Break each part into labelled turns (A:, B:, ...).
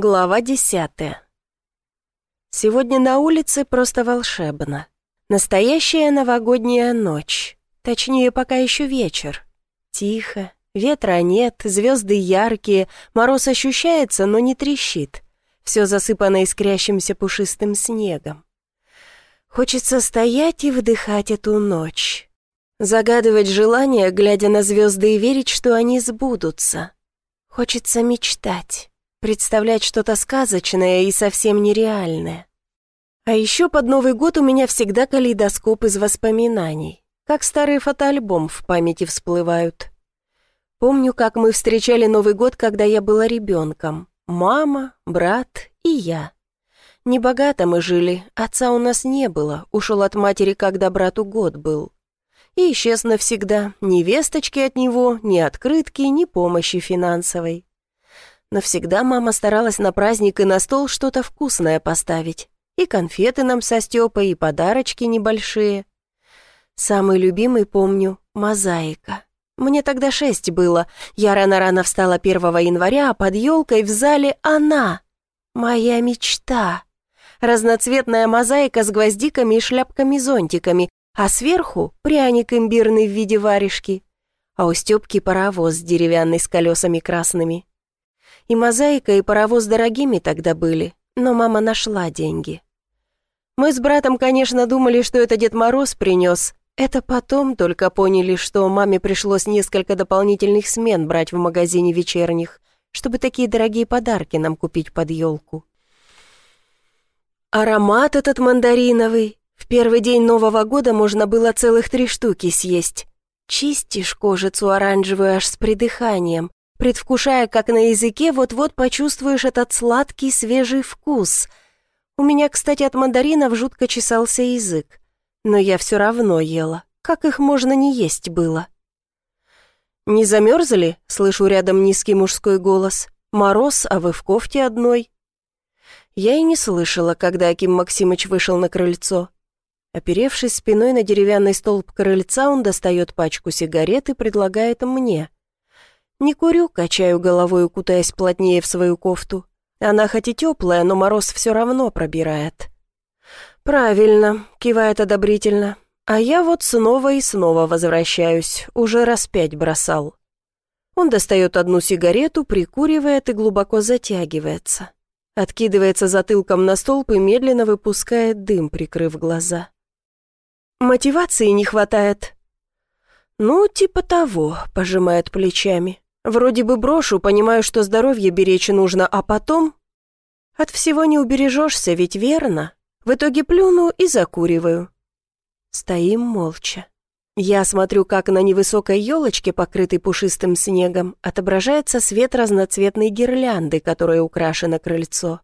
A: Глава десятая. Сегодня на улице просто волшебно. Настоящая новогодняя ночь. Точнее, пока еще вечер. Тихо, ветра нет, звезды яркие, мороз ощущается, но не трещит. Все засыпано искрящимся пушистым снегом. Хочется стоять и вдыхать эту ночь. Загадывать желания, глядя на звезды и верить, что они сбудутся. Хочется мечтать представлять что-то сказочное и совсем нереальное. А еще под Новый год у меня всегда калейдоскоп из воспоминаний, как старый фотоальбом в памяти всплывают. Помню, как мы встречали Новый год, когда я была ребенком. Мама, брат и я. Небогато мы жили, отца у нас не было, ушел от матери, когда брату год был. И исчез навсегда, ни весточки от него, ни открытки, ни помощи финансовой. Но всегда мама старалась на праздник и на стол что-то вкусное поставить. И конфеты нам со Степой, и подарочки небольшие. Самый любимый, помню, мозаика. Мне тогда шесть было. Я рано-рано встала 1 января, а под елкой в зале она. Моя мечта. Разноцветная мозаика с гвоздиками и шляпками-зонтиками, а сверху пряник имбирный в виде варежки. А у Степки паровоз деревянный с колесами красными. И мозаика, и паровоз дорогими тогда были, но мама нашла деньги. Мы с братом, конечно, думали, что это Дед Мороз принес. Это потом только поняли, что маме пришлось несколько дополнительных смен брать в магазине вечерних, чтобы такие дорогие подарки нам купить под елку. Аромат этот мандариновый. В первый день Нового года можно было целых три штуки съесть. Чистишь кожицу оранжевую аж с придыханием, предвкушая, как на языке вот-вот почувствуешь этот сладкий свежий вкус. У меня, кстати, от мандаринов жутко чесался язык, но я все равно ела. Как их можно не есть было? «Не замерзли?» — слышу рядом низкий мужской голос. «Мороз, а вы в кофте одной?» Я и не слышала, когда Аким Максимыч вышел на крыльцо. Оперевшись спиной на деревянный столб крыльца, он достает пачку сигарет и предлагает мне — не курю, качаю головой, укутаясь плотнее в свою кофту. Она хоть и теплая, но мороз все равно пробирает. «Правильно», — кивает одобрительно. «А я вот снова и снова возвращаюсь, уже раз пять бросал». Он достает одну сигарету, прикуривает и глубоко затягивается. Откидывается затылком на столб и медленно выпускает дым, прикрыв глаза. «Мотивации не хватает». «Ну, типа того», — пожимает плечами. Вроде бы брошу, понимаю, что здоровье беречь нужно, а потом... От всего не убережешься, ведь верно? В итоге плюну и закуриваю. Стоим молча. Я смотрю, как на невысокой елочке, покрытой пушистым снегом, отображается свет разноцветной гирлянды, которой украшено крыльцо.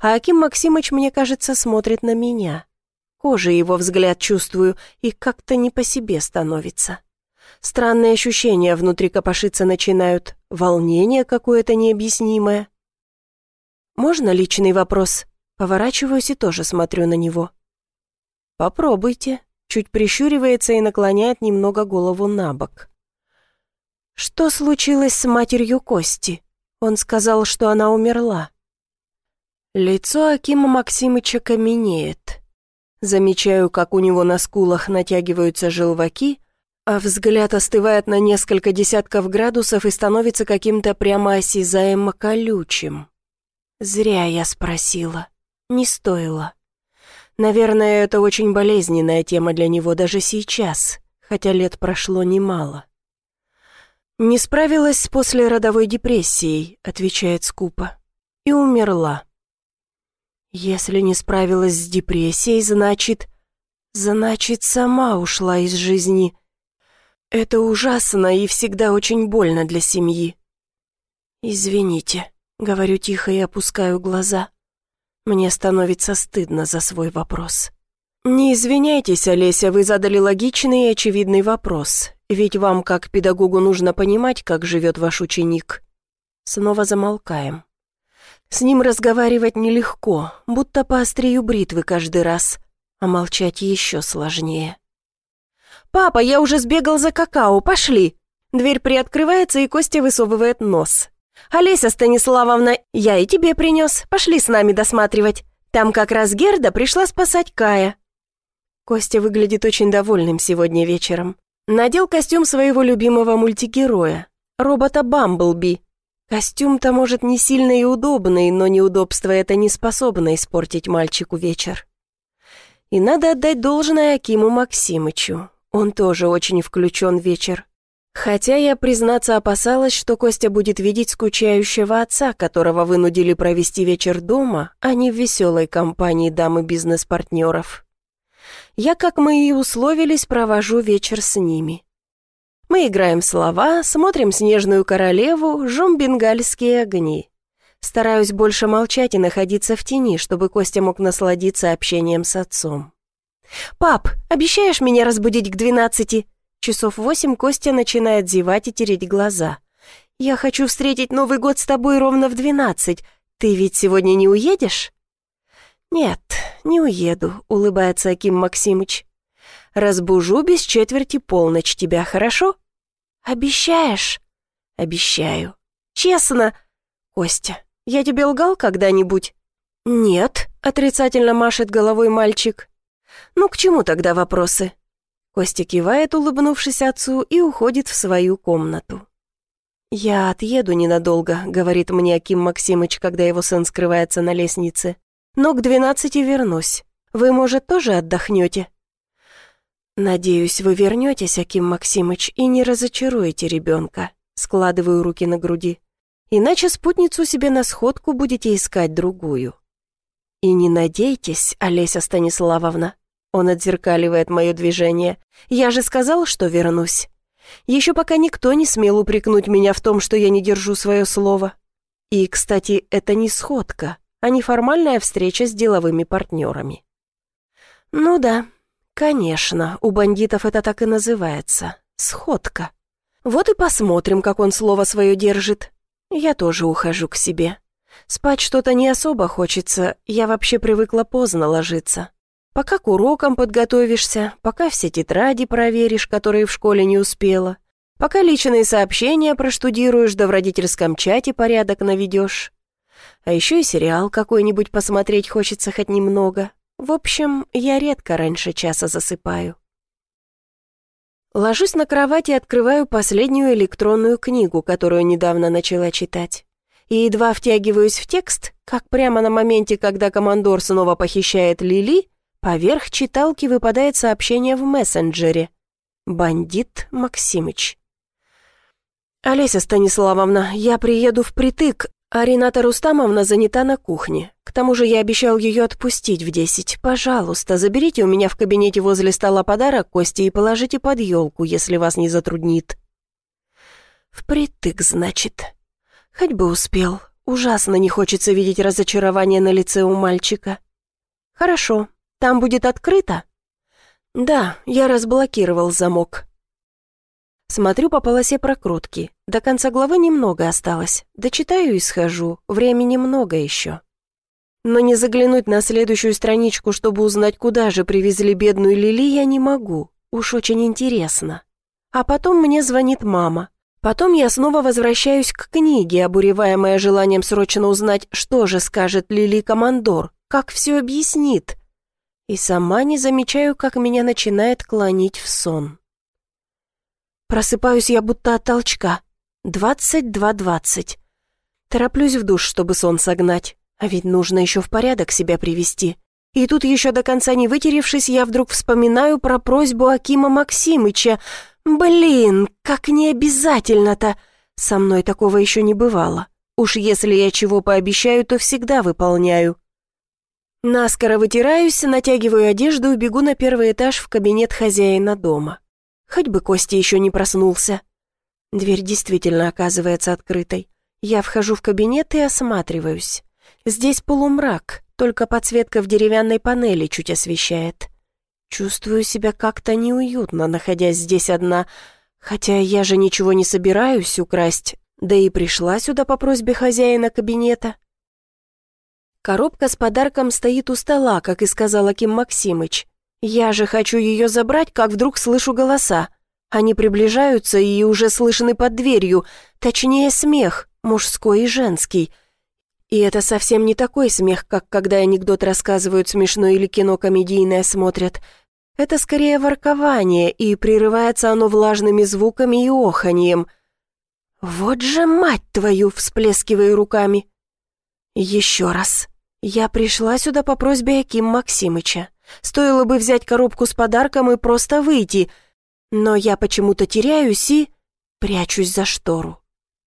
A: А Аким Максимыч, мне кажется, смотрит на меня. Кожей его взгляд чувствую, и как-то не по себе становится. Странные ощущения внутри копошиться начинают, волнение какое-то необъяснимое. «Можно личный вопрос?» Поворачиваюсь и тоже смотрю на него. «Попробуйте», чуть прищуривается и наклоняет немного голову на бок. «Что случилось с матерью Кости? Он сказал, что она умерла». Лицо Акима Максимыча каменеет. Замечаю, как у него на скулах натягиваются желваки, а взгляд остывает на несколько десятков градусов и становится каким-то прямо осязаемо колючим. Зря я спросила. Не стоило. Наверное, это очень болезненная тема для него даже сейчас, хотя лет прошло немало. «Не справилась с послеродовой депрессией», — отвечает скупо, — «и умерла». «Если не справилась с депрессией, значит...» «Значит, сама ушла из жизни», это ужасно и всегда очень больно для семьи. «Извините», — говорю тихо и опускаю глаза. Мне становится стыдно за свой вопрос. «Не извиняйтесь, Олеся, вы задали логичный и очевидный вопрос, ведь вам, как педагогу, нужно понимать, как живет ваш ученик». Снова замолкаем. С ним разговаривать нелегко, будто по острию бритвы каждый раз, а молчать еще сложнее. «Папа, я уже сбегал за какао, пошли!» Дверь приоткрывается, и Костя высовывает нос. «Олеся Станиславовна, я и тебе принес. Пошли с нами досматривать. Там как раз Герда пришла спасать Кая». Костя выглядит очень довольным сегодня вечером. Надел костюм своего любимого мультигероя, робота Бамблби. Костюм-то, может, не сильно и удобный, но неудобство это не способно испортить мальчику вечер. И надо отдать должное Акиму Максимычу. Он тоже очень включен вечер. Хотя я, признаться, опасалась, что Костя будет видеть скучающего отца, которого вынудили провести вечер дома, а не в веселой компании дамы бизнес-партнеров. Я, как мы и условились, провожу вечер с ними. Мы играем слова, смотрим «Снежную королеву», жжем бенгальские огни. Стараюсь больше молчать и находиться в тени, чтобы Костя мог насладиться общением с отцом. «Пап, обещаешь меня разбудить к двенадцати?» Часов восемь Костя начинает зевать и тереть глаза. «Я хочу встретить Новый год с тобой ровно в двенадцать. Ты ведь сегодня не уедешь?» «Нет, не уеду», — улыбается Аким Максимыч. «Разбужу без четверти полночь тебя, хорошо?» «Обещаешь?» «Обещаю». «Честно?» «Костя, я тебе лгал когда-нибудь?» «Нет», — отрицательно машет головой мальчик. «Ну к чему тогда вопросы?» Костя кивает, улыбнувшись отцу, и уходит в свою комнату. «Я отъеду ненадолго», — говорит мне Аким Максимыч, когда его сын скрывается на лестнице. «Но к двенадцати вернусь. Вы, может, тоже отдохнете?» «Надеюсь, вы вернетесь, Аким Максимыч, и не разочаруете ребенка», — складываю руки на груди. «Иначе спутницу себе на сходку будете искать другую». «И не надейтесь, Олеся Станиславовна», он отзеркаливает мое движение. «Я же сказал, что вернусь. Еще пока никто не смел упрекнуть меня в том, что я не держу свое слово. И, кстати, это не сходка, а неформальная встреча с деловыми партнерами». «Ну да, конечно, у бандитов это так и называется. Сходка. Вот и посмотрим, как он слово свое держит. Я тоже ухожу к себе. Спать что-то не особо хочется, я вообще привыкла поздно ложиться. Пока к урокам подготовишься, пока все тетради проверишь, которые в школе не успела, пока личные сообщения проштудируешь, да в родительском чате порядок наведешь. А еще и сериал какой-нибудь посмотреть хочется хоть немного. В общем, я редко раньше часа засыпаю. Ложусь на кровать и открываю последнюю электронную книгу, которую недавно начала читать. И едва втягиваюсь в текст, как прямо на моменте, когда командор снова похищает Лили, Поверх читалки выпадает сообщение в мессенджере. «Бандит Максимыч». «Олеся Станиславовна, я приеду впритык, а Рената Рустамовна занята на кухне. К тому же я обещал ее отпустить в десять. Пожалуйста, заберите у меня в кабинете возле стола подарок Кости и положите под елку, если вас не затруднит». «Впритык, значит. Хоть бы успел. Ужасно не хочется видеть разочарование на лице у мальчика». «Хорошо, там будет открыто?» «Да, я разблокировал замок». Смотрю по полосе прокрутки. До конца главы немного осталось. Дочитаю и схожу. Времени много еще. Но не заглянуть на следующую страничку, чтобы узнать, куда же привезли бедную Лили, я не могу. Уж очень интересно. А потом мне звонит мама. Потом я снова возвращаюсь к книге, обуреваемая желанием срочно узнать, что же скажет Лили Командор, как все объяснит и сама не замечаю, как меня начинает клонить в сон. Просыпаюсь я будто от толчка. Двадцать два двадцать. Тороплюсь в душ, чтобы сон согнать, а ведь нужно еще в порядок себя привести. И тут еще до конца не вытеревшись, я вдруг вспоминаю про просьбу Акима Максимыча. Блин, как не обязательно-то! Со мной такого еще не бывало. Уж если я чего пообещаю, то всегда выполняю. Наскоро вытираюсь, натягиваю одежду и бегу на первый этаж в кабинет хозяина дома. Хоть бы Костя еще не проснулся. Дверь действительно оказывается открытой. Я вхожу в кабинет и осматриваюсь. Здесь полумрак, только подсветка в деревянной панели чуть освещает. Чувствую себя как-то неуютно, находясь здесь одна, хотя я же ничего не собираюсь украсть, да и пришла сюда по просьбе хозяина кабинета. Коробка с подарком стоит у стола, как и сказал Аким Максимыч. Я же хочу ее забрать, как вдруг слышу голоса. Они приближаются и уже слышны под дверью, точнее смех, мужской и женский. И это совсем не такой смех, как когда анекдот рассказывают смешной или кино комедийное смотрят. Это скорее воркование, и прерывается оно влажными звуками и оханьем. «Вот же мать твою!» — всплескивая руками. «Еще раз. Я пришла сюда по просьбе Аким Максимыча. Стоило бы взять коробку с подарком и просто выйти, но я почему-то теряюсь и прячусь за штору.